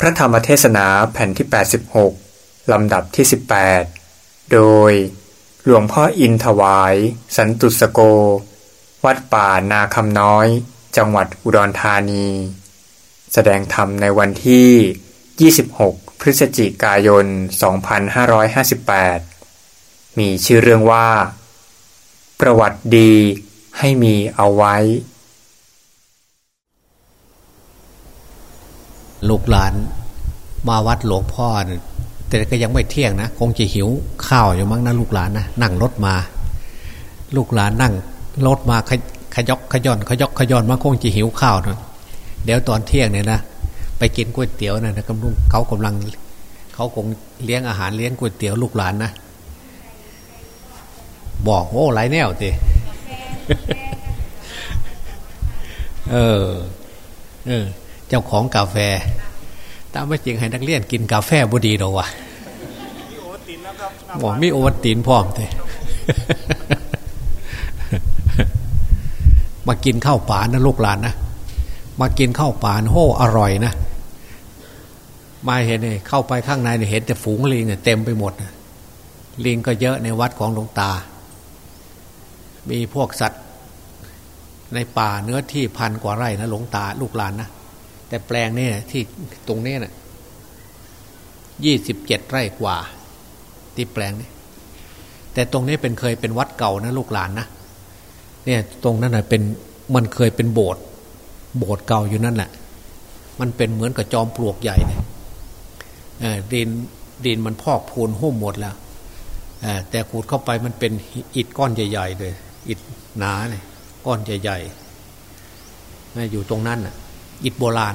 พระธรรมเทศนาแผ่นที่ 86 ลำดับที่ 18 โดย หลวงพ่ออินถวาย สันตุสโก วัดป่านาคำน้อย จังหวัดอุดรธานี แสดงธรรมในวันที่ 26 พฤศจิกายน 2558 มีชื่อเรื่องว่า ประวัติดีให้มีเอาไว้ ลูกหลานมาวัดหลวงพ่อแต่ก็ยังไม่เที่ยงนะคงจะหิวข้าวอยู่มั้งนะลูกหลานนะนั่งรถมา ลูกหลานนั่งรถมาขยขยกขย่อนขยกขย่อนมาคงจะหิวข้าวนะเดี๋ยวตอนเที่ยงเนี่ยนะไปกินก๋วยเตี๋ยวนะนะกำลังเขากำลังเขาคงเลี้ยงอาหารเลี้ยงก๋วยเตี๋ยวลูกหลานนะบอกโอ้หลายแนวสิเออเออ เจ้าของกาแฟ ตามไม่จริงให้นักเรียนกินกาแฟบุดีหรอวะบอกมีโอวัตินพร้อมเลยมากินข้าวป่านะลูกหลานนะมากินข้าวป่านโหอร่อยนะมาเห็นเนี่ยเข้าไปข้างในเนี่ยเห็นแต่ฝูงลิงเนี่ยเต็มไปหมดนะลิงก็เยอะในวัดของหลวงตา มีพวกสัตว์ ในป่าเนื้อที่พันกว่าไร่นะหลวงตาลูกหลานนะ แต่แปลงนี่ที่ตรงนี้นะ่ะยี่สิบเจ็ดไร่กว่า ที่แปลงนี้แต่ตรงนี้เป็นเคยเป็นวัดเก่านะลูกหลานนะเนี่ยตรงนั้นนะเป็นมันเคยเป็นโบสถ์โบสถ์เก่าอยู่นั่นแหละมันเป็นเหมือนกับจอมปลวกใหญ่เลยดินดินมันพอกพูนหุ้มหมดแล้วแต่ขูดเข้าไปมันเป็นอิฐก้อนใหญ่ ๆ เลย อิฐหนาเลยก้อนใหญ่ๆอยู่ตรงนั้นน่ะ อิฐโบราณ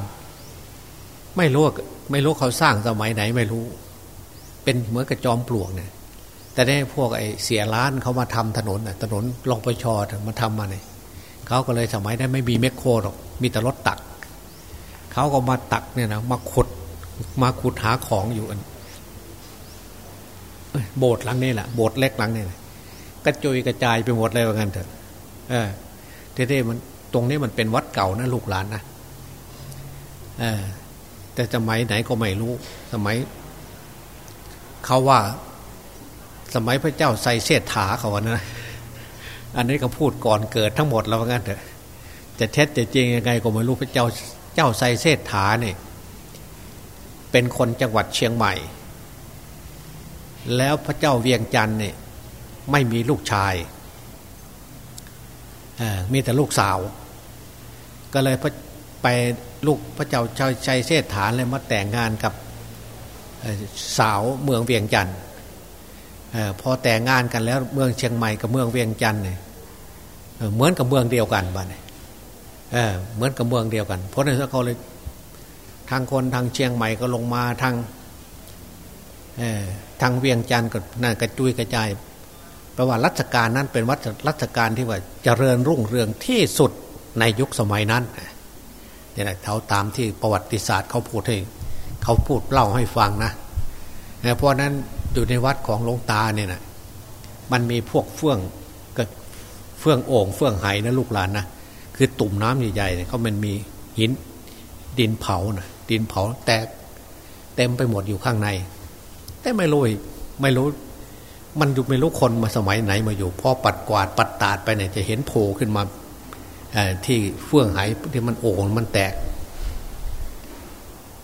ไม่รู้ไม่รู้เขาสร้างสมัยไหนไม่รู้ เป็นเหมือนกับจอมปลวกเนี่ยแต่ได้พวกไอ้เสียล้านเขามาทำถนนถนนลองไปชอมาทำมาเนี่ยเขาก็เลยสมัยนั้นไม่มีเมคโครหรอกมีแต่รถตักเขาก็มาตักเนี่ยนะมาขุดมาขุดหาของอยู่อันโบสถ์หลังนี้แหละโบสถ์เล็กหลังนี้กระจุยกระจายไปหมดเลยว่างั้นเถอะ เออเท่ๆมันตรงนี้มันเป็นวัดเก่านะลูกหลานนะ แต่สมัยไหนก็ไม่รู้ สมัย เขาว่า สมัยพระเจ้าไซเสถาเขาว่านะ อันนี้ก็พูดก่อนเกิดทั้งหมดแล้วงั้นเถอะจะเท็จจะจริงยังไงก็ไม่รู้พระเจ้าเจ้าไซเสถาเนี่ยเป็นคนจังหวัดเชียงใหม่ แล้วพระเจ้าเวียงจันทร์เนี่ยไม่มีลูกชายมีแต่ลูกสาว ก็เลยพระ ไปลูกพระเจ้าชัยเสถฐานเลยมาแต่งงานกับสาวเมืองเวียงจันทร์พอแต่งงานกันแล้วเมืองเชียงใหม่กับเมืองเวียงจันทร์เนี่ยเหมือนกับเมืองเดียวกันบ้านเหมือนกับเมืองเดียวกัน เพราะนั้นเขาเลยทางคนทางเชียงใหม่ก็ลงมาทางทางเวียงจันทร์ก็น่ากระจุยกระจายแปลว่ารัชกาลนั้นเป็นวัดรัชกาลที่ว่าเจริญรุ่งเรืองที่สุดในยุคสมัยนั้น เนี่แหละเขาตามที่ประวัติศาสตร์เขาพูดให้เขาพูดเล่าให้ฟังนะเพราะนั้นอยู่ในวัดของหลวงตาเนี่ยนะมันมีพวกเฟื่องกับเฟื่องโอ่งเฟื่องไหนะลูกหลานนะคือตุ่มน้ำใหญ่ๆเนี่ยเขามันมีหินดินเผานะดินเผาแตกเต็มไปหมดอยู่ข้างใน แต่ไม่รู้ไม่รู้ มันอยู่ไม่รู้คนมาสมัยไหนมาอยู่พอปัดกวาดปัดตาดไปเนี่ยจะเห็นโผล่ขึ้นมา ที่เฟื่องไหที่มันโอ่งมันแตก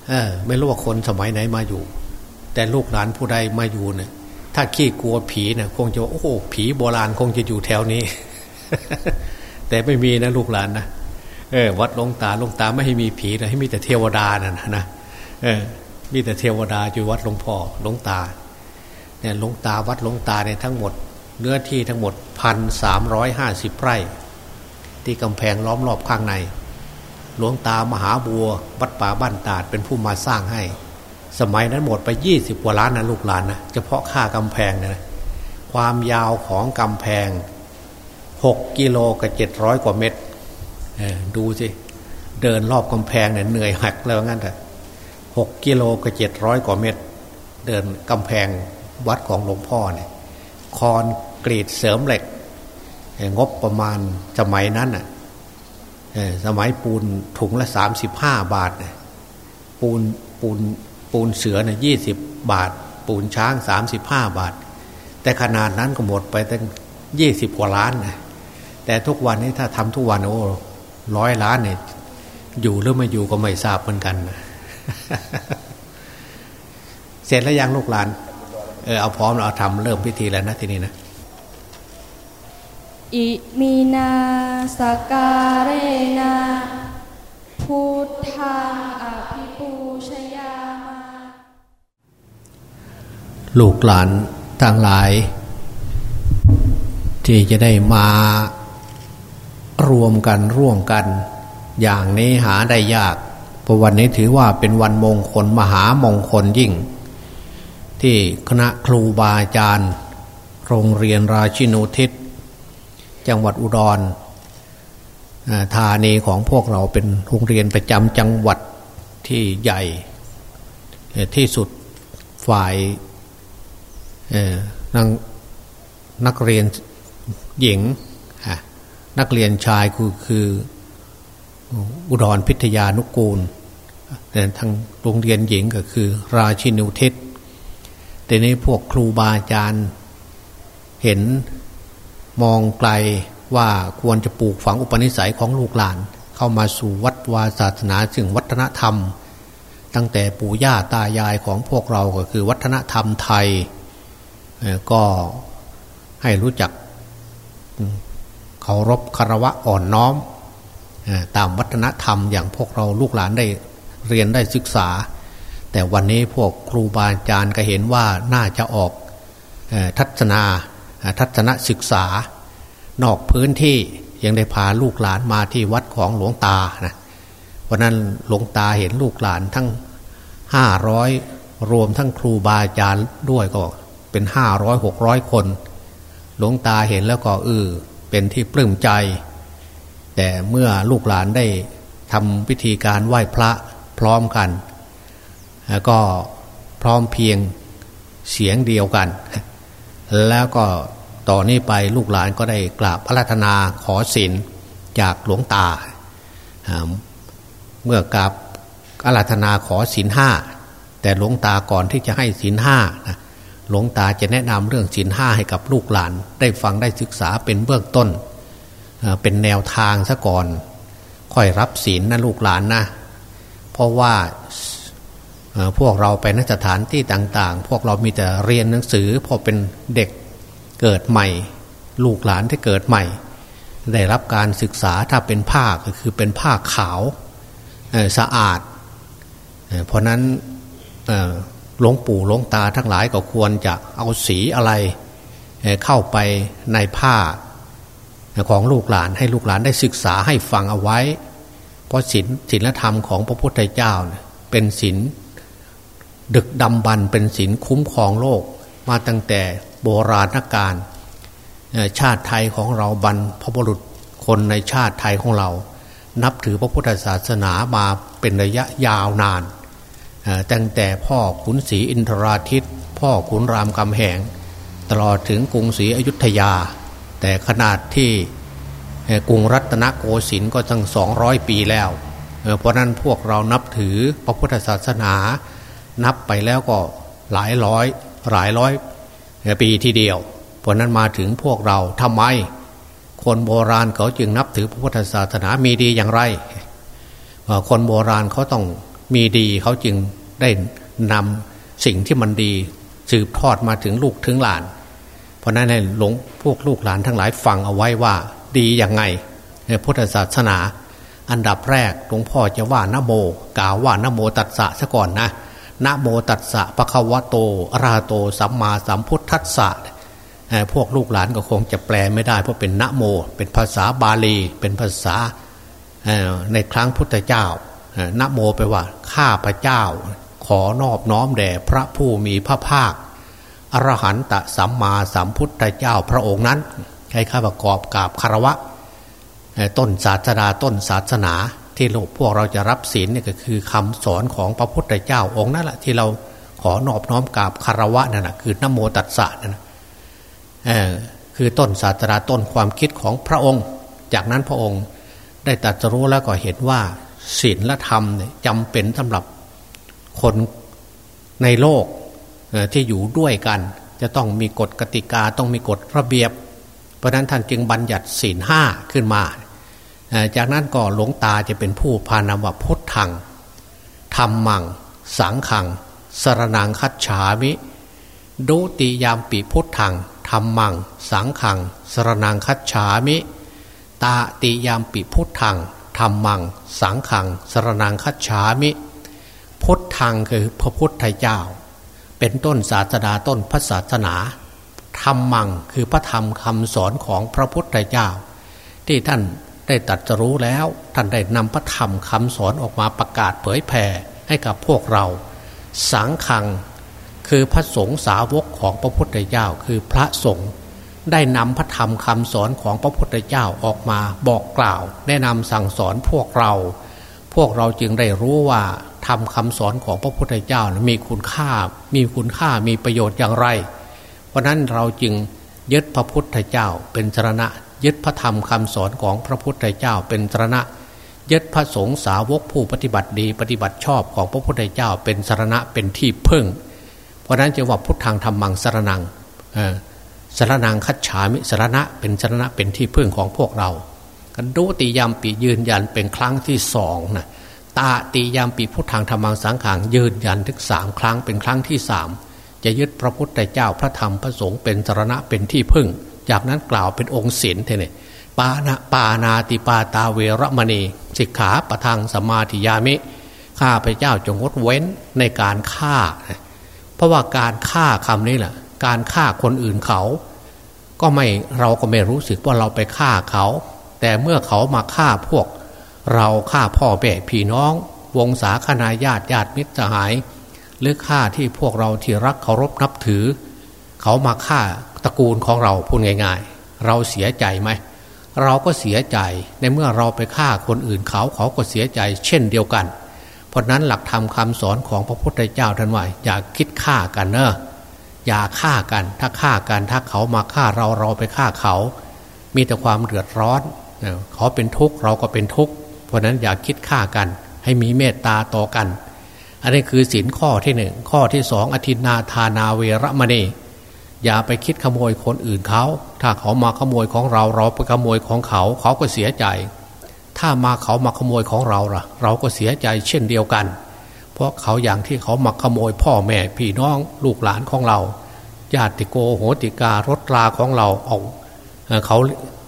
เออไม่รู้ว่าคนสมัยไหนมาอยู่ แต่ลูกหลานผู้ใดมาอยู่เนี่ยถ้าขี้กลัวผีเนี่ยคงจะว่าโอ้ผีโบราณคงจะอยู่แถวนี้ แต่ไม่มีนะลูกหลานนะเออวัดลงตาลงตาไม่ให้มีผีนะให้มีแต่เทวดานะนะเออ มีแต่เทวดาอยู่วัดหลวงพ่อหลวงตาเนี่ยหลวงตาวัดหลวงตาเนี่ยทั้งหมดเนื้อที่ทั้งหมดพันสามร้อยห้าสิบไร่ ที่กำแพงล้อมรอบข้างใน หลวงตามหาบัววัดป่าบ้านตาดเป็นผู้มาสร้างให้ สมัยนั้นหมดไปยี่สิบกว่าล้านนะลูกหลานนะเฉพาะค่ากำแพงนะความยาวของกำแพงหกกิโลกับเจ็ดร้อยกว่าเมตรดูสิเดินรอบกำแพงเนี่ยเหนื่อยหักแล้วงั้นเถอะหกกิโลกับเจ็ดร้อยกว่าเมตร เดินกำแพงวัดของหลวงพ่อเนี่ยคอนกรีดเสริมเหล็ก งบประมาณสมัยนั้นอะสมัยปูนถุงละสามสิบห้าบาท ปูนปูนปูนเสือเนี่ยยี่สิบบาท ปูนช้างสามสิบห้าบาท แต่ขนาดนั้นก็หมดไปตั้งยี่สิบกว่าล้านนะแต่ทุกวันนี้ถ้าทำทุกวันโอ้ร้อยล้านเนี่ยอยู่หรือไม่อยู่ก็ไม่ทราบเหมือนกันนะเสร็จแล้วยังลูกหลาน เออเอาพร้อมเราทำเริ่มพิธีแล้วนะทีนี้นะ อิมินาสการเรนาพุทธังอภิปูชยามาลูกหลานทั้งหลาย ที่จะได้มารวมกันร่วมกัน อย่างนี้หาได้ยากเพราะวันนี้ถือว่าเป็นวันมงคลมหามงคลยิ่ง ที่คณะครูบาอาจารย์ โรงเรียนราชินูทิศ จังหวัดอุดรธานีของพวกเราเป็นโรงเรียนประจำจังหวัดที่ใหญ่ที่สุดฝ่ายนักนักเรียนหญิง นักเรียนชายคือคืออุดรพิทยานุกูลแต่ทางโรงเรียนหญิงก็คือ ราชินุเทศแต่นี้พวกครูบาอาจารย์เห็น มองไกลว่าควรจะปลูกฝังอุปนิสัยของลูกหลาน เข้ามาสู่วัดวาศาสนาซึ่งวัฒนธรรม ตั้งแต่ปู่ย่าตายายของพวกเราก็คือวัฒนธรรมไทย ก็ให้รู้จักเคารพคารวะอ่อนน้อม ตามวัฒนธรรมอย่างพวกเราลูกหลานได้เรียนได้ศึกษา แต่วันนี้พวกครูบาอาจารย์ก็เห็นว่าน่าจะออกทัศนา ทัศนศึกษา นอกพื้นที่ยังได้พาลูกหลานมาที่วัดของหลวงตานะวันนั้นหลวงตาเห็นลูกหลานทั้งห้าร้อยรวมทั้งครูบาอาจารย์ด้วยก็เป็นห้าร้อยหกร้อยคน หลวงตาเห็นแล้วก็เออเป็นที่ปลื้มใจ แต่เมื่อลูกหลานได้ทำพิธีการไหว้พระพร้อมกันแล้วก็พร้อมเพียงเสียงเดียวกัน แล้วก็ ต่อนนี้ไปลูกหลานก็ได้กราบพระราธนาขอศีลจากหลวงตา เมื่อกราบอาราธนาขอศีลห้าแต่หลวงตาก่อนที่จะให้ศีลห้าหลวงตาจะแนะนำเรื่องศีลห้าให้กับลูกหลาน ได้ฟังได้ศึกษาเป็นเบื้องต้น เป็นแนวทางซะก่อน ค่อยรับศีลนะลูกหลานนะ เพราะว่าพวกเราไปนสถานที่ต่าง ๆ พวกเรามีแต่เรียนหนังสือพอเป็นเด็ก เกิดใหม่ ลูกหลานที่เกิดใหม่ ได้รับการศึกษาถ้าเป็นผ้าก็คือเป็นผ้าขาวสะอาด เพราะนั้นหลวงปู่หลวงตาทั้งหลายก็ควรจะเอาสีอะไรเข้าไปในผ้าของลูกหลานให้ลูกหลานได้ศึกษาให้ฟังเอาไว้ เพราะศีลศีลธรรมของพระพุทธเจ้าเป็นศีลดึกดำบรรเป็นศีลคุ้มครองโลก มาตั้งแต่ โบราณกาลชาติไทยของเราบรรพบุรุษคนในชาติไทยของเรา นับถือพระพุทธศาสนามาเป็นระยะยาวนานตั้งแต่พ่อขุนศรีอินทราทิต พ่อขุนรามคำแหง ตลอดถึงกรุงศรีอยุธยา แต่ขนาดที่กรุงรัตนโกสินทร์ก็ตั้งสองร้อยปีแล้ว เพราะนั้นพวกเรานับถือพระพุทธศาสนา นับไปแล้วก็หลายร้อยหลายร้อย ปีที่เดียว เพราะนั้นมาถึงพวกเราทำไม คนโบราณเขาจึงนับถือพระพุทธศาสนามีดีอย่างไร คนโบราณเขาต้องมีดีเขาจึงได้นำสิ่งที่มันดีสืบทอดมาถึงลูกถึงหลาน เพราะนั้นให้หลวงพวกลูกหลานทั้งหลายฟังเอาไว้ว่าดีอย่างไงในพุทธศาสนา อันดับแรกหลวงพ่อจะว่านโม กล่าวว่านโมตัสสะซะก่อนนะ นะโมตัสสะปะคะวะโตอราโต สัมมาสัมพุทธัสสะพวกลูกหลานก็คงจะแปลไม่ได้ เพราะเป็นนะโม เป็นภาษาบาลี เป็นภาษาในครั้งพุทธเจ้านะโมไปว่าข้าพระเจ้า ขอนอบน้อมแด่พระผู้มีพระภาคอรหันตสัมมาสัมพุทธเจ้าพระองค์นั้นให้ข้าประกอบกราบคารวะ ต้นศาสนาต้นศาสนา ที่เราพวกเราจะรับศีลเนี่ยก็คือคำสอนของพระพุทธเจ้าองค์นั่นแหละที่เราขอนอบน้อมกราบคารวะนั่นแหะคือนโมตัสสะนั่นนะคือต้นศาสนาต้นความคิดของพระองค์ จากนั้นพระองค์ได้ตรัสรู้แล้วก็เห็นว่าศีลและธรรมเนี่ยจำเป็นสำหรับคนในโลกที่อยู่ด้วยกัน จะต้องมีกฎกติกาต้องมีกฎระเบียบ เพราะนั้นท่านจึงบัญญัติศีลห้าขึ้นมา จากนั้นก็หลวงตาจะเป็นผู้พานำว่าพุทธังธรรมัง สังขัง สรนังคัจฉามิดุติยามปีพุทธังธรรมัง สังขัง สรนังคัจฉามิ ตาติยามปีพุทธังธรรมัง สังขัง สรนังคัจฉามิ พุทธังคือพระพุทธเจ้า เป็นต้นศาสดาต้นพระศาสนาธรรมังคือพระธรรมคำสอนของพระพุทธเจ้า ที่ท่าน ได้ตัดรู้แล้ว ท่านได้นำพระธรรมคำสอนออกมาประกาศเผยแผ่ให้กับพวกเรา สังขังคือพระสงฆ์สาวกของพระพุทธเจ้าคือพระสงฆ์ได้นำพระธรรมคำสอนของพระพุทธเจ้าออกมาบอกกล่าว แนะนำสั่งสอนพวกเรา พวกเราจึงได้รู้ว่าทำคำสอนของพระพุทธเจ้ามีคุณค่า มีคุณค่ามีประโยชน์อย่างไร เพราะนั้นเราจึงยึดพระพุทธเจ้าเป็นสรณะ ยึดพระธรรมคำสอนของพระพุทธเจ้าเป็นสรณะ ยึดพระสงฆ์สาวกผู้ปฏิบัติดีปฏิบัติชอบของพระพุทธเจ้าเป็นสรณะเป็นที่พึ่ง เพราะนั้นจึงว่าพุทธังธรรมังสารนังสารนังคัจฉามิสารณะเป็นสารณะเป็นที่พึ่งของพวกเรากันดูติยามปียืนยันเป็นครั้งที่สองนะตาติยามปีพุทธังธรรมังสังขังยืนยันถึงสามครั้งเป็นครั้งที่สามจะยึดพระพุทธเจ้าพระธรรมพระสงฆ์เป็นสารณะเป็นที่พึ่ง จากนั้นกล่าวเป็นองค์ศีลเทเนปานาปานาติปาตาเวรมณีสิกขาประทังสมาธิยามิข้าพเจ้าจงงดเว้นในการฆ่า เพราะว่าการฆ่าคำนี้แหละการฆ่าคนอื่นเขา ก็ไม่เราก็ไม่รู้สึกว่าเราไปฆ่าเขา แต่เมื่อเขามาฆ่าพวก เราฆ่าพ่อแม่พี่น้อง วงศาคณาญาติญาติมิตรสหาย หรือฆ่าที่พวกเราที่รักเคารพนับถือ เขามาฆ่าตระกูลของเราพูดง่ายๆ เราเสียใจไหมเราก็เสียใจในเมื่อเราไปฆ่าคนอื่นเขาเขาก็เสียใจ เช่นเดียวกัน เพราะนั้นหลักธรรมคาสอนของพระพุทธเจ้าท่านว่าอย่าคิดฆ่ากันเนอะอย่าฆ่ากัน ถ้าฆ่ากันถ้าเขามาฆ่าเราเราไปฆ่าเขา มีแต่ความเดือดร้อนเขาเป็นทุกข์เราก็เป็นทุกข์เพราะนั้นอย่าคิดฆ่ากัน ให้มีเมตตาต่อกัน อันนี้คือสินข้อที่หนึ่งข้อที่สองอธินาทานาเวรมณี อย่าไปคิดขโมยคนอื่นเขา ถ้าเขามาขโมยของเรา เราไปขโมยของเขา เขาก็เสียใจ ถ้ามาเขามาขโมยของเราล่ะ เราก็เสียใจเช่นเดียวกัน เพราะเขาอย่างที่เขามาขโมยพ่อแม่พี่น้องลูกหลานของเราญาติโกโหติการถราของเราเอาเขา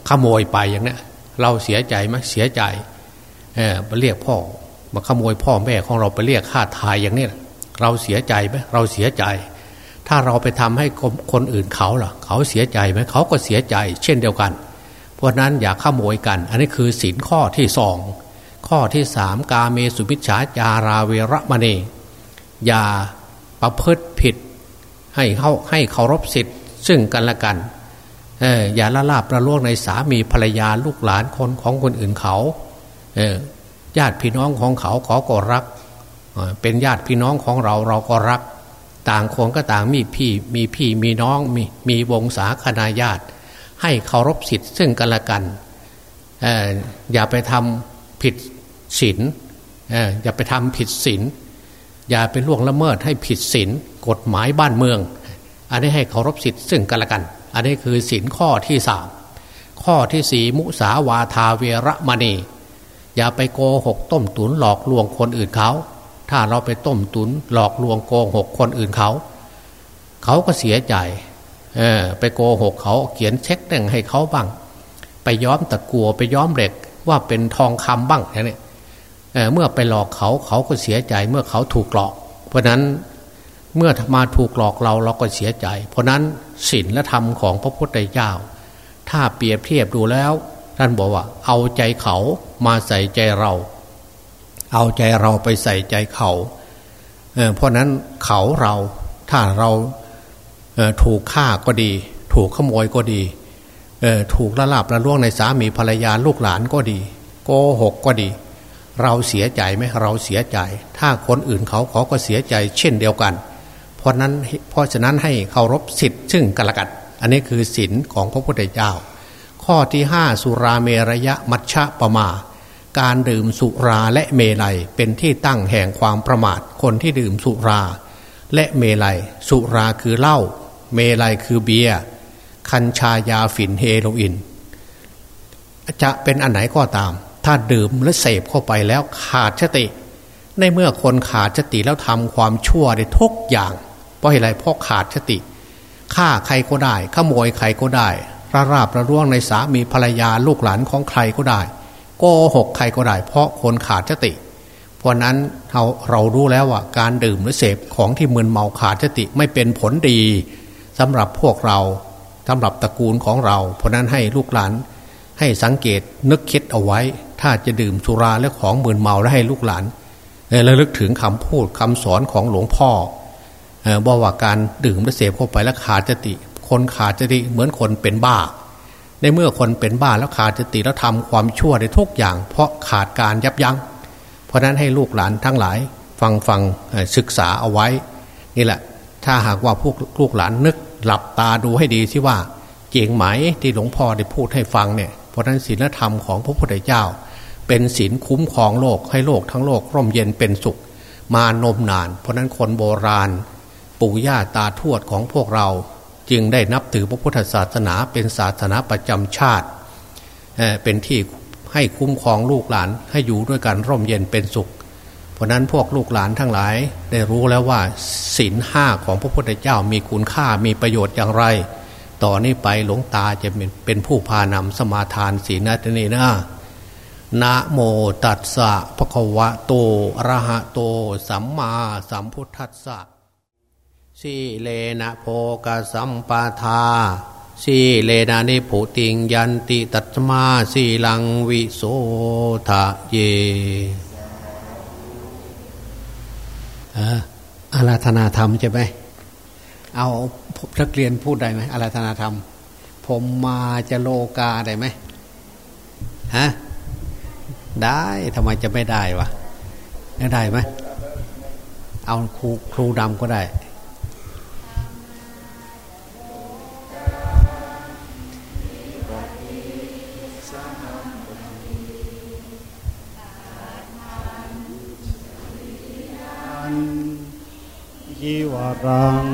ขโมยไปอย่างนี้เราเสียใจไหมเสียใจเออไปเรียกพ่อ มาขโมยพ่อแม่ของเราไปเรียกค่าทายอย่างนี้เราเสียใจไหมเราเสียใจ ถ้าเราไปทำให้คนอื่นเขาล่ะ เขาเสียใจไหมเขาก็เสียใจ เช่นเดียวกัน เพราะนั้นอย่าขโมยกัน อันนี้คือสินข้อที่สองข้อที่สามกาเมสุมิชฌาจาราเวรมณีอย่าประพฤติผิด ให้เขาให้เคารพสิทธิ์ ซึ่งกันและกันเอออย่าละลาบประล่วงในสามีภรรยาลูกหลานคนของคนอื่นเขาเออญาติพี่น้องของเขาเขอก็รัก เป็นญาติพี่น้องของเราเราก็รัก ต่างคนก็ต่างมีพี่มีพี่มีน้องมีมีวงศาคณาญาติ ให้เคารพสิทธิ์ซึ่งกันและกันอย่าไปทำผิดศีลอย่าไปทำผิดศีลอย่าไปล่วงละเมิดให้ผิดศีลกฎหมายบ้านเมือง อันนี้ให้เคารพสิทธิ์ซึ่งกันและกัน อันนี้คือศีลข้อที่สามข้อที่สี่มุสาวาทาเวรมณี อย่าไปโกหกต้มตุนหลอกลวงคนอื่นเขา ถ้าเราไปต้มตุนหลอกลวงโกหกคนอื่นเขา เขาก็เสียใจเออไปโกหกเขาเขียนเช็คหนึ่งให้เขาบ้าง ไปย้อมตะกัวไปย้อมเหล็กว่าเป็นทองคำบ้างเนี่เเมื่อไปหลอกเขาเขาก็เสียใจเมื่อเขาถูกหลอก เพราะนั้นเมื่อมาถูกหลอกเราเราก็เสียใจ เพราะนั้นศีลและธรรมของพระพุทธเจ้า ถ้าเปรียบเทียบดูแล้ว ท่านบอกว่า เอาใจเขามาใส่ใจเรา เอาใจเราไปใส่ใจเขาเเพราะนั้นเขาเราถ้าเราถูกฆ่าก็ดี ถูกขโมยก็ดี ถูกละลาบละล่วงในสามีภรรยาลูกหลานก็ดีโกหกก็ดี เราเสียใจไหมเราเสียใจ ถ้าคนอื่นเขาเขาก็เสียใจเช่นเดียวกัน เพราะนั้นเพราะฉะนั้นให้เคารพสิทธิ์ซึ่งกันละกันอันนี้คือศีลของพระพุทธเจ้า ข้อที่ห้าสุราเมรยะมัชฌะปมา การดื่มสุราและเมลัยเป็นที่ตั้งแห่งความประมาทคนที่ดื่มสุรา และเมลัย สุราคือเหล้าเมลัยคือเบียร์คัญชายาฝิ่นเฮโรอีนจะเป็นอันไหนก็ตาม ถ้าดื่มและเสพเข้าไปแล้วขาดสติ ในเมื่อคนขาดสติแล้วทำความชั่วได้ทุกอย่าง เพราะอะไรเพราะขาดสติฆ่าใครก็ได้ขโมยใครก็ได้ระราบระร่วงในสามีภรรยาลูกหลานของใครก็ได้ โกหกใครก็ได้ เพราะคนขาดสติ เพราะนั้นเราเรารู้แล้วว่าการดื่มหรือเสพของที่มึนเมาขาดสติไม่เป็นผลดีสำหรับพวกเราสำหรับตระกูลของเรา เพราะนั้นให้ลูกหลานให้สังเกตนึกคิดเอาไว้ ถ้าจะดื่มสุราและของมึนเมาแล้วให้ลูกหลานระลึกถึงคำพูดคำสอนของหลวงพ่อบอกว่าการดื่มและเสพเข้าไปแล้วขาดสติ คนขาดสติเหมือนคนเป็นบ้า ในเมื่อคนเป็นบ้าแล้วขาดสติแล้วทำความชั่วในทุกอย่าง เพราะขาดการยับยัง้ง เพราะนั้นให้ลูกหลานทั้งหลายฟังฟังศึกษาเอาไว้ นี่แหละ ถ้าหากว่าพวกลูกหลานนึกหลับตาดูให้ดีที่ว่าเจียงไหมที่หลวงพ่อได้พูดให้ฟังเนี่ยเพราะนั้นศีลธรรมของพระพุทธเจ้า เป็นศีลคุ้มครองโลกให้โลกทั้งโลกร่มเย็นเป็นสุข มานมนาน เพราะนั้นคนโบราณ ปู่ย่าตาทวดของพวกเรา จึงได้นับถือพระพุทธศาสนาเป็นศาสนาประจำชาติ เป็นที่ให้คุ้มครองลูกหลานให้อยู่ด้วยกันร่มเย็นเป็นสุข เพราะนั้นพวกลูกหลานทั้งหลายได้รู้แล้วว่าศีลห้าของพระพุทธเจ้ามีคุณค่ามีประโยชน์อย่างไร ต่อนนี้ไปหลวงตาจะเป็นผู้พานำสมาทานศีลนัตนีนะนะโมตัสสะภะคะวะโตอะระหะโต สัมมาสัมพุทธัสสะ สีเลนะโพกสัมปาทา สีเลนะนิพุติงยันติตัตมาสีลังวิโสทะเยอาราธนาธรรมใช่ไหมเอานักเรียนพูดได้ไหมอาราธนาธรรม ผมมาจะโลกาได้ไหมฮะได้ทำไมจะไม่ได้วะได้ไหมเอาครูครูดำก็ได้ ยิวรัง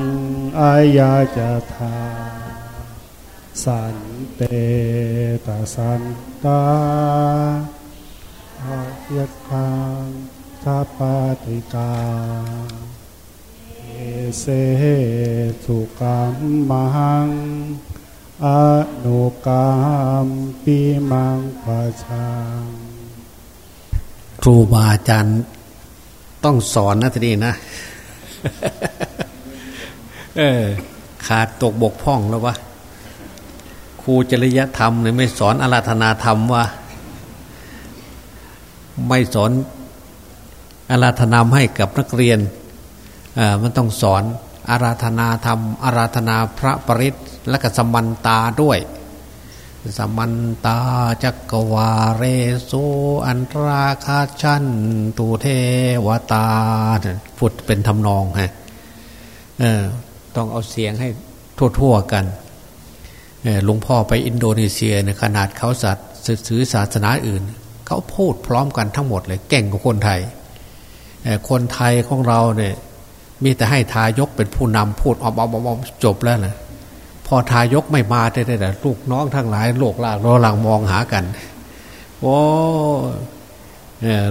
อายาจทาสันเตตสันตาอาเยทังทัปติกาเอเสสุกัมมังอนุกามปีมังปะชังครูบาอาจารย์ต้องสอนนะทีนี้นะ เออ ขาดตกบกพร่องแล้ววะครูจริยธรรมเนี่ยไม่สอนอาราธนาธรรมว่า ไม่สอนอาราธนามให้กับนักเรียนเออมันต้องสอนอาราธนาธรรมอาราธนาพระปริศและก็สมันตาด้วย สมันตาจักวาเรโซอันราคาชันตูเทวตาพูดเป็นทำนองฮะต้องเอาเสียงให้ทั่วๆกันหลวงพ่อไปอินโดนีเซียเนี่ยขนาดเขาสัตว์ซื้อศาสนาอื่น เขาพูดพร้อมกันทั้งหมดเลยเก่งกว่าคนไทย คนไทยของเราเนี่ยมีแต่ให้ทายกเป็นผู้นำพูดออมๆจบแล้วนะ พอทายกไม่มาได้แต่ลูกน้องทั้งหลายโลกลากรอหลังมองหากันโอ้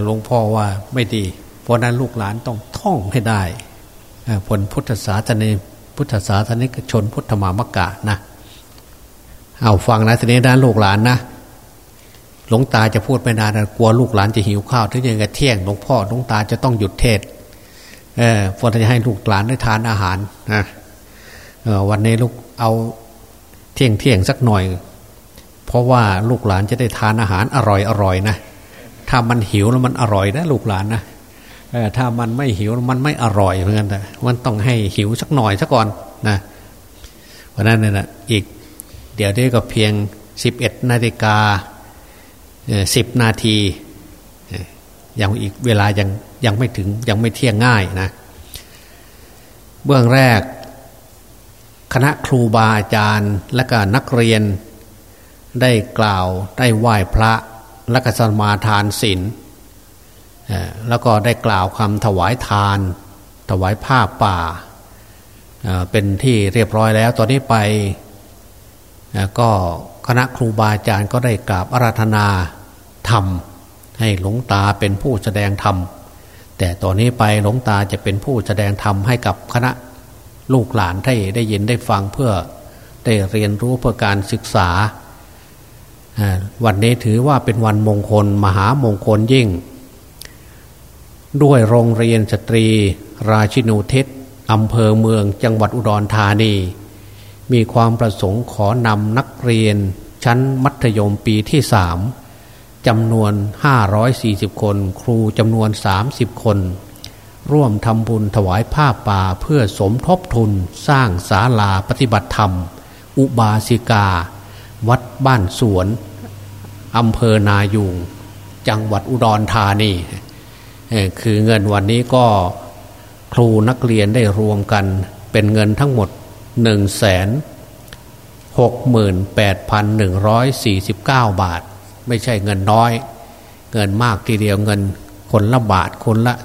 หลวงพ่อว่าไม่ดี เพราะนั้นลูกหลานต้องท่องให้ได้ผลพุทธศาสนาพุทธศาสนิกชนพุทธมามกะนะเอาฟังนะทีนี้ด้านลูกหลานนะหลวงตาจะพูดไม่นานนะกลัวลูกหลานจะหิวข้าวถึงยังไงเที่ยงหลวงพ่อหลวงตาจะต้องหยุดเทศเออพอจะให้ลูกหลานได้ทานอาหารนะวันนี้ลูก เอาเที่ยงเที่ยงสักหน่อย เพราะว่าลูกหลานจะได้ทานอาหารอร่อยอร่อยนะถ้ามันหิวแล้วมันอร่อยนะลูกหลานนะถ้ามันไม่หิวมันไม่อร่อยเหมือนกันแต่มันต้องให้หิวสักหน่อยสักก่อนนะเพราะนั้นเนี่ยนะอีกเดี๋ยวนี้ก็เพียงสิบเอ็ดนาฬิกาสิบนาทียังอีกเวลายังยังไม่ถึงยังไม่เที่ยงง่ายนะ เบื้องแรก คณะครูบาอาจารย์และก็นักเรียน ได้กล่าวได้ไหว้พระและก็สมาทานศีลแล้วก็ได้กล่าวคำถวายทาน ถวายผ้าป่า เป็นที่เรียบร้อยแล้ว ตอนนี้ไปก็คณะครูบาอาจารย์ก็ได้กราบอาราธนาธรรม ให้หลวงตาเป็นผู้แสดงธรรม แต่ตอนนี้ไปหลวงตาจะเป็นผู้แสดงธรรมให้กับคณะ ลูกหลานให้ได้ยินได้ฟังเพื่อได้เรียนรู้เพื่อการศึกษา วันนี้ถือว่าเป็นวันมงคล มหามงคลยิ่ง ด้วยโรงเรียนสตรี ราชินูเทศอำเภอเมืองจังหวัดอุดรธานี มีความประสงค์ขอนำนักเรียน ชั้นมัธยมปีที่สามจำนวน 540 คน ครูจำนวน 30 คน ร่วมทำบุญถวายผ้าป่าเพื่อสมทบทุนสร้างศาลาปฏิบัติธรรม อุบาสิกา วัดบ้านสวนอำเภอนายูงจังหวัดอุดรธานีคือเงินวันนี้ก็ครูนักเรียนได้รวมกันเป็นเงินทั้งหมด 1 6 8 1 4 9 บาท ไม่ใช่เงินน้อย เงินมากทีเดียวเงินคนละบาทคนละ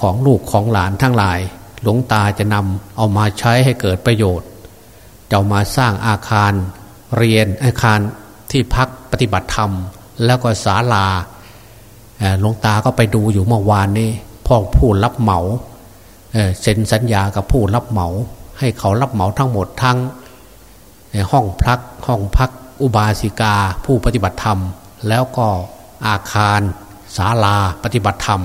ของลูกของหลานทั้งหลาย หลวงตาจะนำเอามาใช้ให้เกิดประโยชน์ จะมาสร้างอาคารเรียนอาคารที่พักปฏิบัติธรรม แล้วก็ศาลาหลวงตาก็ไปดูอยู่เมื่อวานนี้พ่อผู้รับเหมาเซ็นสัญญากับผู้รับเหมา ให้เขารับเหมาทั้งหมดทั้งห้องพักห้องพักอุบาสิกาผู้ปฏิบัติธรรม แล้วก็อาคารศาลาปฏิบัติธรรม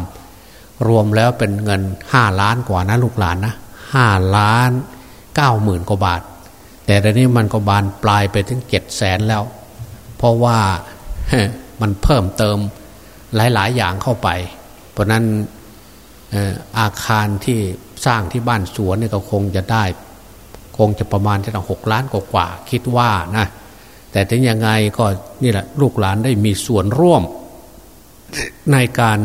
รวมแล้วเป็นเงินห้าล้านกว่านะลูกหลานนะห้าล้านเก้าหมื่นกว่าบาท แต่ตอนนี้มันก็บานปลายไปถึงเจ็ดแสนแล้ว เพราะว่ามันเพิ่มเติมหลาย ๆ อย่างเข้าไป เพราะนั้นอาคารที่สร้างที่บ้านสวนเนี่ยก็คงจะได้ คงจะประมาณจะต้องหกล้านกว่าคิดว่านะแต่ถึงยังไงก็นี่แหละลูกหลานได้มีส่วนร่วมในการ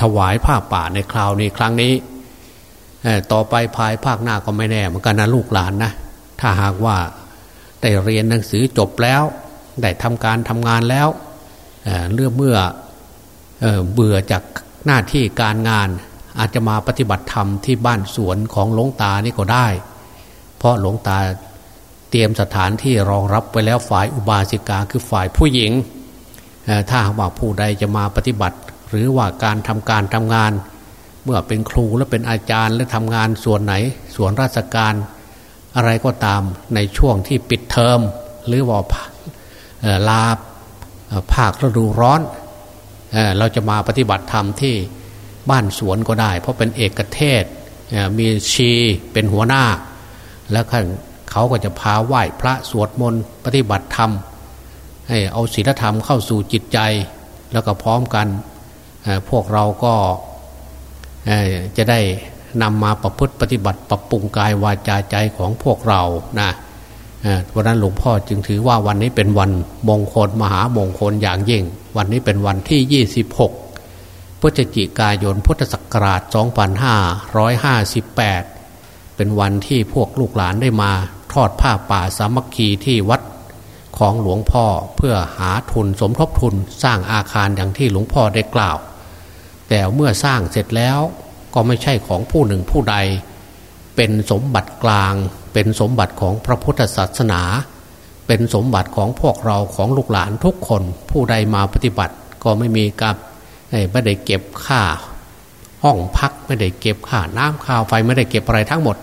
ถวายผ้าป่าในคราวนี้ครั้งนี้ต่อไปภายภาคหน้าก็ไม่แน่เหมือนกันนะลูกหลานนะถ้าหากว่าได้เรียนหนังสือจบแล้ว ได้ทำการทำงานแล้วเรื่องเมื่อเบื่อจากหน้าที่การงาน อาจจะมาปฏิบัติธรรมที่บ้านสวนของหลวงตานี่ก็ได้ เพราะหลวงตาเตรียมสถานที่รองรับไว้แล้วฝ่ายอุบาสิกาคือฝ่ายผู้หญิงถ้าหากว่าผู้ใดจะมาปฏิบัติ หรือว่าการทำการทำงาน เมื่อเป็นครูและเป็นอาจารย์และทำงานส่วนไหน ส่วนราชการ อะไรก็ตามในช่วงที่ปิดเทอม หรือว่าลาภาคฤดูร้อน เราจะมาปฏิบัติธรรมที่บ้านสวนก็ได้ เพราะเป็นเอกเทศมีชีเป็นหัวหน้า แล้วเขาก็จะพาไหว้พระสวดมนต์ปฏิบัติธรรมให้เอาศีลธรรมเข้าสู่จิตใจ แล้วก็พร้อมกัน พวกเราก็จะได้นำมาประพฤติปฏิบัติปรับปรุงกายวาจาใจของพวกเรานะวันนั้นหลวงพ่อจึงถือว่าวันนี้เป็นวันมงคลมหามงคลอย่างยิ่ง วันนี้เป็นวันที่ 26 พฤศจิกายนพุทธศักราช 2558 เป็นวันที่พวกลูกหลานได้มาทอดผ้าป่าสามัคคีที่วัดของหลวงพ่อเพื่อหาทุนสมทบทุนสร้างอาคารอย่างที่หลวงพ่อได้กล่าว แต่เมื่อสร้างเสร็จแล้วก็ไม่ใช่ของผู้หนึ่งผู้ใด เป็นสมบัติกลาง เป็นสมบัติของพระพุทธศาสนา เป็นสมบัติของพวกเราของลูกหลานทุกคนผู้ใดมาปฏิบัติก็ไม่มีกับไม่ได้เก็บค่า ห้องพักไม่ได้เก็บค่าน้ำค่าไฟไม่ได้เก็บอะไรทั้งหมด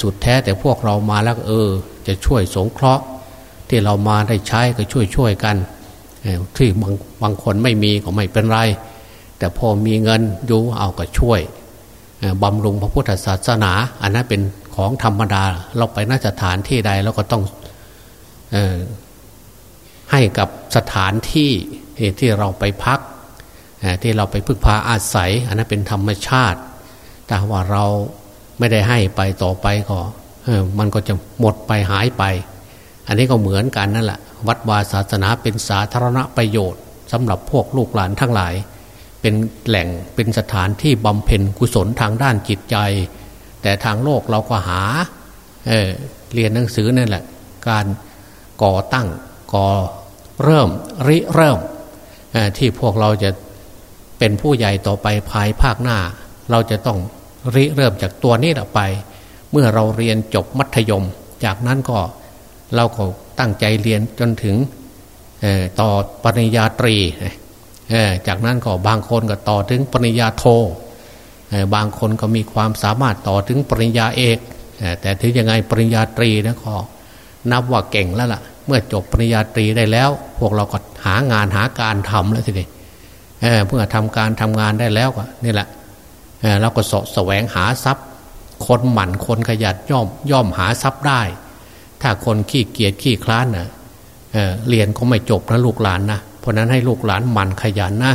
สุดแท้แต่พวกเรามาแล้วเออ จะช่วยสงเคราะห์ ที่เรามาได้ใช้ก็ช่วยช่วยกันที่บางบางคนไม่มีก็ไม่เป็นไร แต่พอมีเงินอยู่เอาก็ช่วยบำรุงพระพุทธศาสนา อันนั้นเป็นของธรรมดา เราไปน่าจะฐานที่ใดเราก็ต้องให้กับสถานที่ที่เราไปพักที่เราไปพึ่งพาอาศัย อันนั้นเป็นธรรมชาติ แต่ว่าเราไม่ได้ให้ไปต่อไปก็มันก็จะหมดไปหายไป อันนี้ก็เหมือนกันนั่นแหละ วัดวาศาสนาเป็นสาธารณประโยชน์สำหรับพวกลูกหลานทั้งหลาย เป็นแหล่งเป็นสถานที่บำเพ็ญกุศลทางด้านจิตใจ แต่ทางโลกเราก็หาเเรียนหนังสือนั่นแหละ การก่อตั้งก่อเริ่มริเริ่มที่พวกเราจะเป็นผู้ใหญ่ต่อไปภายภาคหน้า เราจะต้องริเริ่มจากตัวนี้ไป เมื่อเราเรียนจบมัธยม จากนั้นก็เราก็ตั้งใจเรียนจนถึงต่อปริญญาตรี จากนั้นก็บางคนก็ต่อถึงปริญญาโทบางคนก็มีความสามารถต่อถึงปริญญาเอกแต่ถึงยังไงปริญญาตรีนะก็นับว่าเก่งแล้วล่ะ เมื่อจบปริญญาตรีได้แล้ว พวกเราก็หางานหาการทำแล้วทีนี้เพื่อทำการทำงานได้แล้วก็นี่แหละเราก็สแสวงหาทรัพย์ คนหมั่นคนขยันย่อมย่อมหาทรัพย์ได้ ถ้าคนขี้เกียจขี้คลานนะเเรียนก็ไม่จบนะลูกหลานนะ เพราะนั้นให้ลูกหลานหมั่นขยันนะ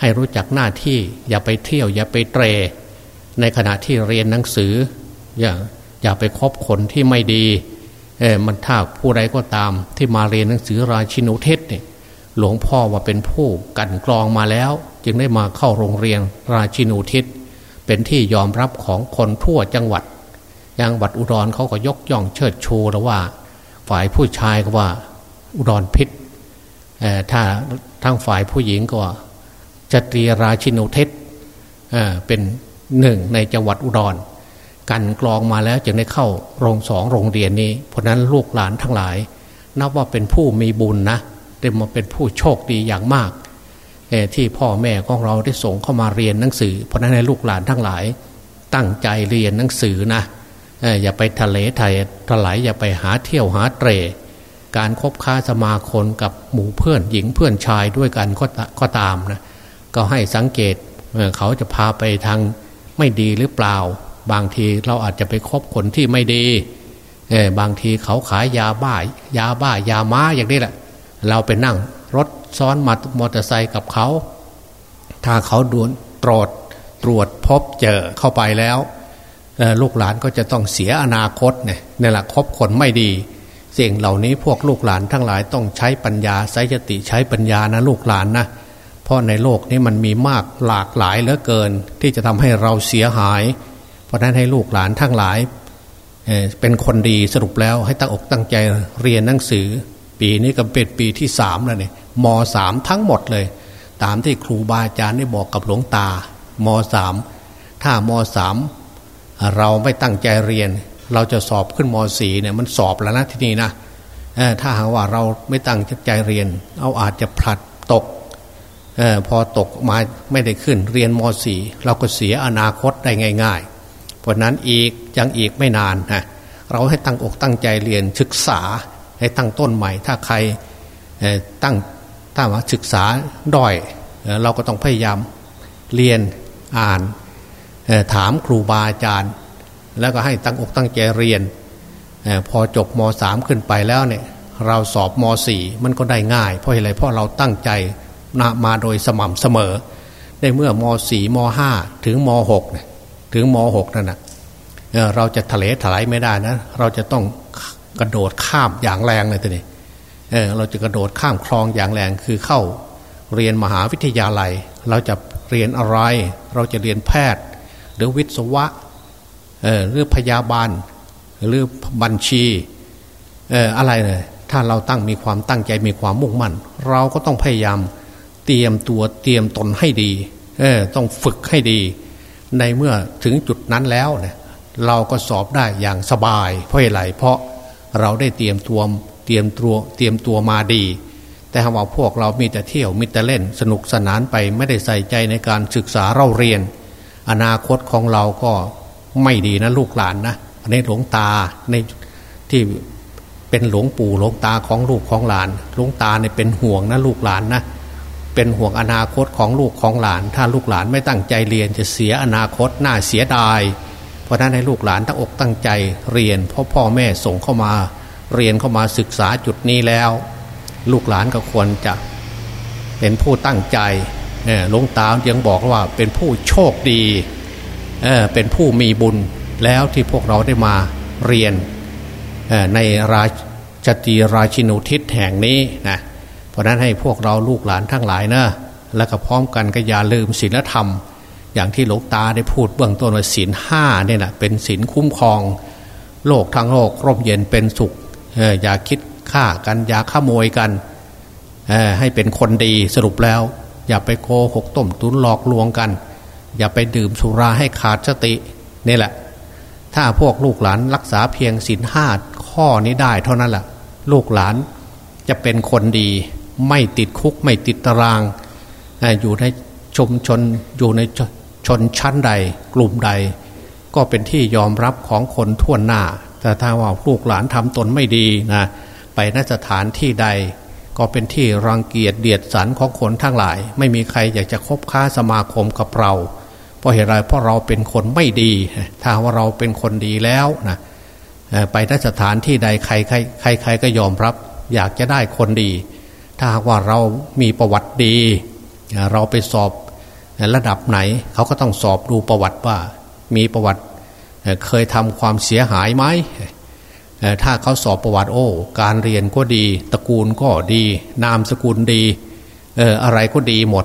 ให้รู้จักหน้าที่อย่าไปเที่ยว อย่าไปเตร ในขณะที่เรียนหนังสือ อย่าอย่าไปคบคนที่ไม่ดีเออมันถ้าผู้ใดก็ตามที่มาเรียนหนังสือราชินุเทศเนี่ยหลวงพ่อว่าเป็นผู้กันกรองมาแล้ว จึงได้มาเข้าโรงเรียนราชินุทิศ เป็นที่ยอมรับของคนทั่วจังหวัดย่างวัดอุดรเขาก็ยกย่องเชิดชูแล้วว่า ฝ่ายผู้ชายก็ว่าอุดรพิษ ถ้าทั้งฝ่ายผู้หญิงก็จตรีราชินุเทศเป็นหนึ่งในจังหวัดอุดรกันกรองมาแล้วจึงได้เข้าโรงสองโรงเรียนนี้ เพราะนั้นลูกหลานทั้งหลาย นับว่าเป็นผู้มีบุญนะได้มาเป็นผู้โชคดีอย่างมากที่พ่อแม่ของเราได้ส่งเข้ามาเรียนหนังสือ เพราะนั้นให้ลูกหลานทั้งหลาย ตั้งใจเรียนหนังสือนะอย่าไปทะเลไทยถลายอย่าไปหาเที่ยวหาเตร การคบค้าสมาคมกับหมู่เพื่อนหญิงเพื่อนชายด้วยกันก็ตามนะก็ให้สังเกตเขาจะพาไปทางไม่ดีหรือเปล่า บางทีเราอาจจะไปคบคนที่ไม่ดีบางทีเขาขายยาบ้ายาบ้ายาม้าอย่างนี้แหละ เราไปนั่งรถซ้อนมามอเตอร์ไซค์กับเขา ถ้าเขาดวนตรวจตรวจพบเจอเข้าไปแล้วลูกหลานก็จะต้องเสียอนาคตเนี่ยนี่แหละคบคนไม่ดี สิ่งเหล่านี้พวกลูกหลานทั้งหลายต้องใช้ปัญญาใช้สติใช้ปัญญานะลูกหลานนะเพราะในโลกนี้มันมีมากหลากหลายเหลือเกิน ที่จะทำให้เราเสียหาย เพราะนั้นให้ลูกหลานทั้งหลายเป็นคนดีสรุปแล้วให้ตั้งอกตั้งใจเรียนหนังสือ ปีนี้ก็เป็นปีที่สามแล้วเนี่ยมสามทั้งหมดเลย ตามที่ครูบาอาจารย์ได้บอกกับหลวงตามสามถ้ามสามเราไม่ตั้งใจเรียน เราจะสอบขึ้นมสีเนี่ยมันสอบแล้วนะที่นี่นะถ้าหากว่าเราไม่ตั้งใจเรียน เอาอาจจะผลัดตกอพอตกมาไม่ได้ขึ้นเรียนมสีเราก็เสียอนาคตได้ง่าย ๆ เพราะนั้นอีกยังอีกไม่นานนะเราให้ตั้งอกตั้งใจเรียนศึกษาให้ตั้งต้นใหม่ ถ้าใครตั้งถ้าว่าศึกษาด้อยเราก็ต้องพยายามเรียนอ่านถามครูบาอาจารย์ แล้วก็ให้ตั้งอกตั้งใจเรียนพอจบมสามขึ้นไปแล้วเนี่ยเราสอบมสี่มันก็ได้ง่าย เพราะอะไรเพราะเราตั้งใจมาโดยสม่ำเสมอในเมื่อมสี่มห้าถึงมหกถึงมหกนั่นนะเราจะทะเลถลายไม่ได้นะ เราจะต้องกระโดดข้ามอย่างแรงเลยทีนี้เเราจะกระโดดข้ามคลองอย่างแรงคือเข้าเรียนมหาวิทยาลัย เราจะเรียนอะไร เราจะเรียนแพทย์ หรือวิศวะ หรือพยาบาล หรือบัญชีเอออะไรเลยถ้าเราตั้งมีความตั้งใจมีความมุ่งมั่น เราก็ต้องพยายามเตรียมตัวเตรียมตนให้ดีเออต้องฝึกให้ดี ในเมื่อถึงจุดนั้นแล้วเนี่ยเราก็สอบได้อย่างสบาย เพราะอะไรเพราะเราได้เตรียมตัวเตรียมตัวเตรียมตัวมาดี แต่ว่าพวกเรามีแต่เที่ยวมีแต่เล่นสนุกสนานไปไม่ได้ใส่ใจในการศึกษาเราเรียน อนาคตของเราก็ ไม่ดีนะลูกหลานนะอันหลวงตาในที่เป็นหลวงปู่หลวงตาของลูกของหลาน หลวงตาเนี่ยเป็นห่วงนะลูกหลานนะเป็นห่วงอนาคตของลูกของหลาน ถ้าลูกหลานไม่ตั้งใจเรียนจะเสียอนาคตน่าเสียดาย เพราะนั้นให้ลูกหลานตั้งอกตั้งใจเรียนเพราะพ่อแม่ส่งเข้ามา เรียนเข้ามาศึกษาจุดนี้แล้ว ลูกหลานก็ควรจะเป็นผู้ตั้งใจหลวงตายังบอกว่าเป็นผู้โชคดี เเป็นผู้มีบุญแล้วที่พวกเราได้มาเรียนในราชตีราชินุทิศแห่งนี้นะเพราะนั้นให้พวกเราลูกหลานทั้งหลายนะแล้วก็พร้อมกันก็อย่าลืมศีลธรรม อย่างที่หลวงตาได้พูดเบื้องต้นว่าศีลห้าเนี่ยนะเป็นศีลคุ้มครอง โลกทั้งโลกร่มเย็นเป็นสุขอย่าคิดฆ่ากันอย่าขโมยกันให้เป็นคนดีสรุปแล้ว อย่าไปโกหกต้มตุนหลอกลวงกัน อย่าไปดื่มสุราให้ขาดสตินี่แหละ ถ้าพวกลูกหลานรักษาเพียงศีลห้าข้อนี้ได้เท่านั้นแหละลูกหลานจะเป็นคนดี ไม่ติดคุกไม่ติดตาราง อยู่ในชุมชนอยู่ในชนชั้นใด กลุ่มใด ก็เป็นที่ยอมรับของคนทั่วหน้า แต่ถ้าว่าลูกหลานทำตนไม่ดีนะไปนสถานที่ใด ก็เป็นที่รังเกียจเดียดสันของคนทั้งหลาย ไม่มีใครอยากจะคบค้าสมาคมกับเรา ราะเหตุไรเพราะเราเป็นคนไม่ดี ถ้าว่าเราเป็นคนดีแล้วนะไปนสถานที่ใดใครใครใครใครก็ยอมรับ อยากจะได้คนดี ถ้าว่าเรามีประวัติดี เราไปสอบระดับไหน เขาก็ต้องสอบดูประวัติว่า มีประวัติเคยทำความเสียหายไหมถ้าเขาสอบประวัติโอ้ การเรียนก็ดี ตระกูลก็ดี นามสกุลดีอะไรก็ดีหมด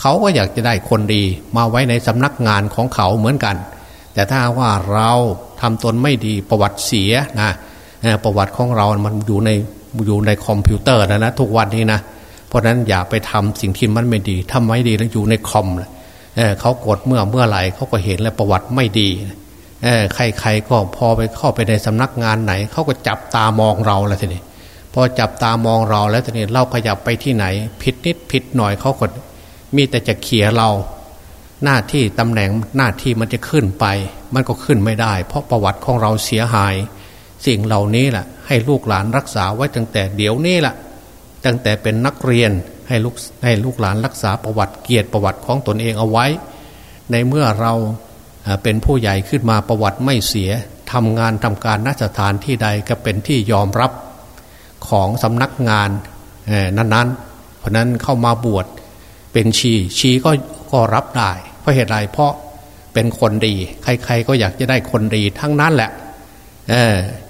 เขาก็อยากจะได้คนดี มาไว้ในสำนักงานของเขาเหมือนกัน แต่ถ้าว่าเราทำตนไม่ดีประวัติเสียนะประวัติของเรามันอยู่ในอยู่ในคอมพิวเตอร์นะนะทุกวันนี้นะเพราะนั้นอย่าไปทำสิ่งที่มันไม่ดีทำไม่ดีแล้วอยู่ในคอมเเขากดเมื่อเมื่อไหร่เขาก็เห็นแล้วประวัติไม่ดีใครๆก็พอไปเข้าไปในสำนักงานไหน เขาก็จับตามองเราแล้วทีนี้พอจับตามองเราแล้วทีนี้เราขยับไปที่ไหน ผิดนิดผิดหน่อยเขาก็ มีแต่จะเขี่ยเรา หน้าที่ตำแหน่งหน้าที่มันจะขึ้นไป มันก็ขึ้นไม่ได้ เพราะประวัติของเราเสียหาย สิ่งเหล่านี้แหละให้ลูกหลานรักษาไว้ตั้งแต่เดี๋ยวนี้แหละตั้งแต่เป็นนักเรียนให้ลูกให้ลูกหลานรักษาประวัติเกียรติประวัติของตนเองเอาไว้ ในเมื่อเราเป็นผู้ใหญ่ขึ้นมาประวัติไม่เสียทำงานทำการนัสถานที่ใดก็เป็นที่ยอมรับของสำนักงานนั้นๆ เพราะนั้นเข้ามาบวช เป็นชีชีก็ก็รับได้ เพราะเหตุไรเพราะเป็นคนดี ใคร ๆ ก็อยากจะได้คนดีทั้งนั้นแหละเอ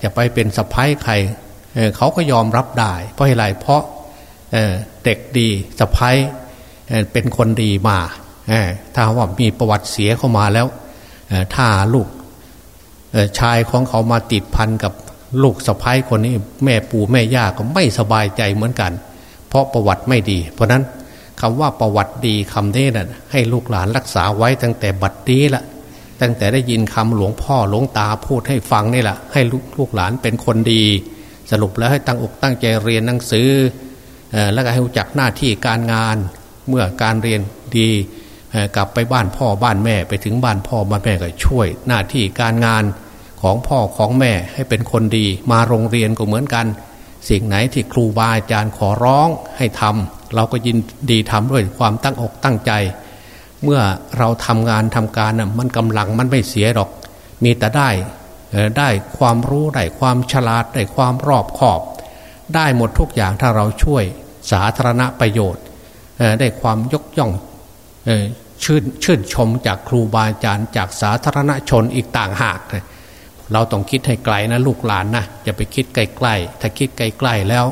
จะไปเป็นสะพ้ายใครเเขาก็ยอมรับได้ เพราะเหตุไรเพราะเเด็กดีสะพ้ายเป็นคนดีมาถ้าว่ามีประวัติเสียเข้ามาแล้วถ้าลูกชายของเขามาติดพันกับลูกสะพ้ายคนนี้ แม่ปู่แม่ย่าก็ไม่สบายใจเหมือนกัน เพราะประวัติไม่ดี เพราะนั้น คำว่าประวัติดีคำนี้นะ่ะให้ลูกหลานรักษาไว้ตั้งแต่บัดนี้ละตั้งแต่ได้ยินคำหลวงพ่อหลวงตาพูดให้ฟังนี่แหละให้ลูกหลานเป็นคนดี สรุปแล้วให้ตั้งอกตั้งใจเรียนหนังสือแล้วก็ให้รู้จักหน้าที่การงานเมื่อการเรียนดีกลับไปบ้านพ่อบ้านแม่ไปถึงบ้านพ่อบ้านแม่ก็ช่วย หน้าที่การงานของพ่อของแม่ให้เป็นคนดี มาโรงเรียนก็เหมือนกัน สิ่งไหนที่ครูบาอาจารย์ขอร้องให้ทำเราก็ยินดีทำด้วยความตั้งอกตั้งใจ เมื่อเราทำงานทำการน่ะมันกำลังมันไม่เสียหรอก มีแต่ได้ได้ความรู้ได้ความฉลาดได้ความรอบขอบ ได้หมดทุกอย่างถ้าเราช่วยสาธารณประโยชน์ ได้ความยกย่องชื่นชื่นชมจากครูบาอาจารย์จากสาธารณชนอีกต่างหาก เราต้องคิดให้ไกลนะลูกหลานนะอย่าไปคิดไกลๆถ้าคิดไกลๆแล้ว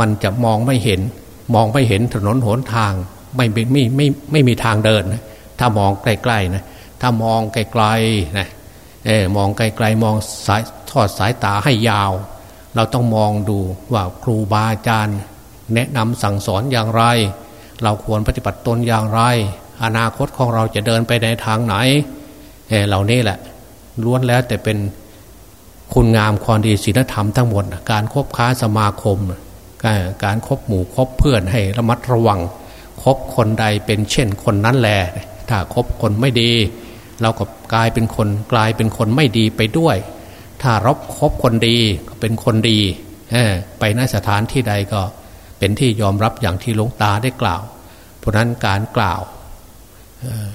มันจะมองไม่เห็น มองไม่เห็นถนนหนทาง ไม่ไม่ไม่ไม่ไม่มีทางเดินนะถ้ามองใกล้ๆนะถ้ามองไกลๆนะเออมองไกลๆมองสายทอดสายตาให้ยาว เราต้องมองดูว่าครูบาอาจารย์ แนะนำสั่งสอนอย่างไร เราควรปฏิบัติตนอย่างไร อนาคตของเราจะเดินไปในทางไหนเหล่านี้แหละ ล้วนแล้วแต่เป็นคุณงามความดีศีลธรรมทั้งหมด การคบค้าสมาคม การครบหมู่คบเพื่อนให้ระมัดระวังคบคนใดเป็นเช่นคนนั้นแหละถ้าคบคนไม่ดี เราก็กลายเป็นคนกลายเป็นคนไม่ดีไปด้วย ถ้ารับคบคนดีก็เป็นคนดีไปนสถานที่ใดก็เป็นที่ยอมรับอย่างที่หลวงตาได้กล่าว เพราะนั้นการกล่าว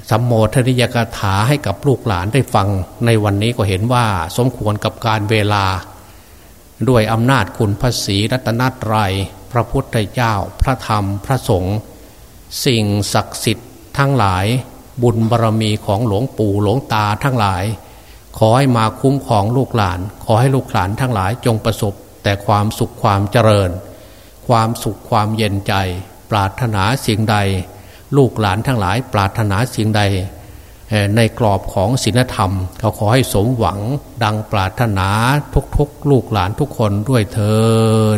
สัมโมทนิยกถาให้กับลูกหลานได้ฟังในวันนี้ก็เห็นว่าสมควรกับการเวลา ด้วยอำนาจคุณพระศรีรัตนตรัย พระพุทธเจ้า พระธรรมพระสงฆ์สิ่งศักดิ์สิทธิ์ทั้งหลาย บุญบารรมีของหลวงปู่หลวงตาทั้งหลาย ขอให้มาคุ้มของลูกหลาน ขอให้ลูกหลานทั้งหลายจงประสบ แต่ความสุขความเจริญ ความสุขความเย็นใจ ปรารถนาสิ่งใด ลูกหลานทั้งหลายปรารถนาสิ่งใด ในกรอบของศีลธรรม เขาขอให้สมหวังดังปรารถนาทุกๆ ลูกหลานทุกคนด้วยเทอ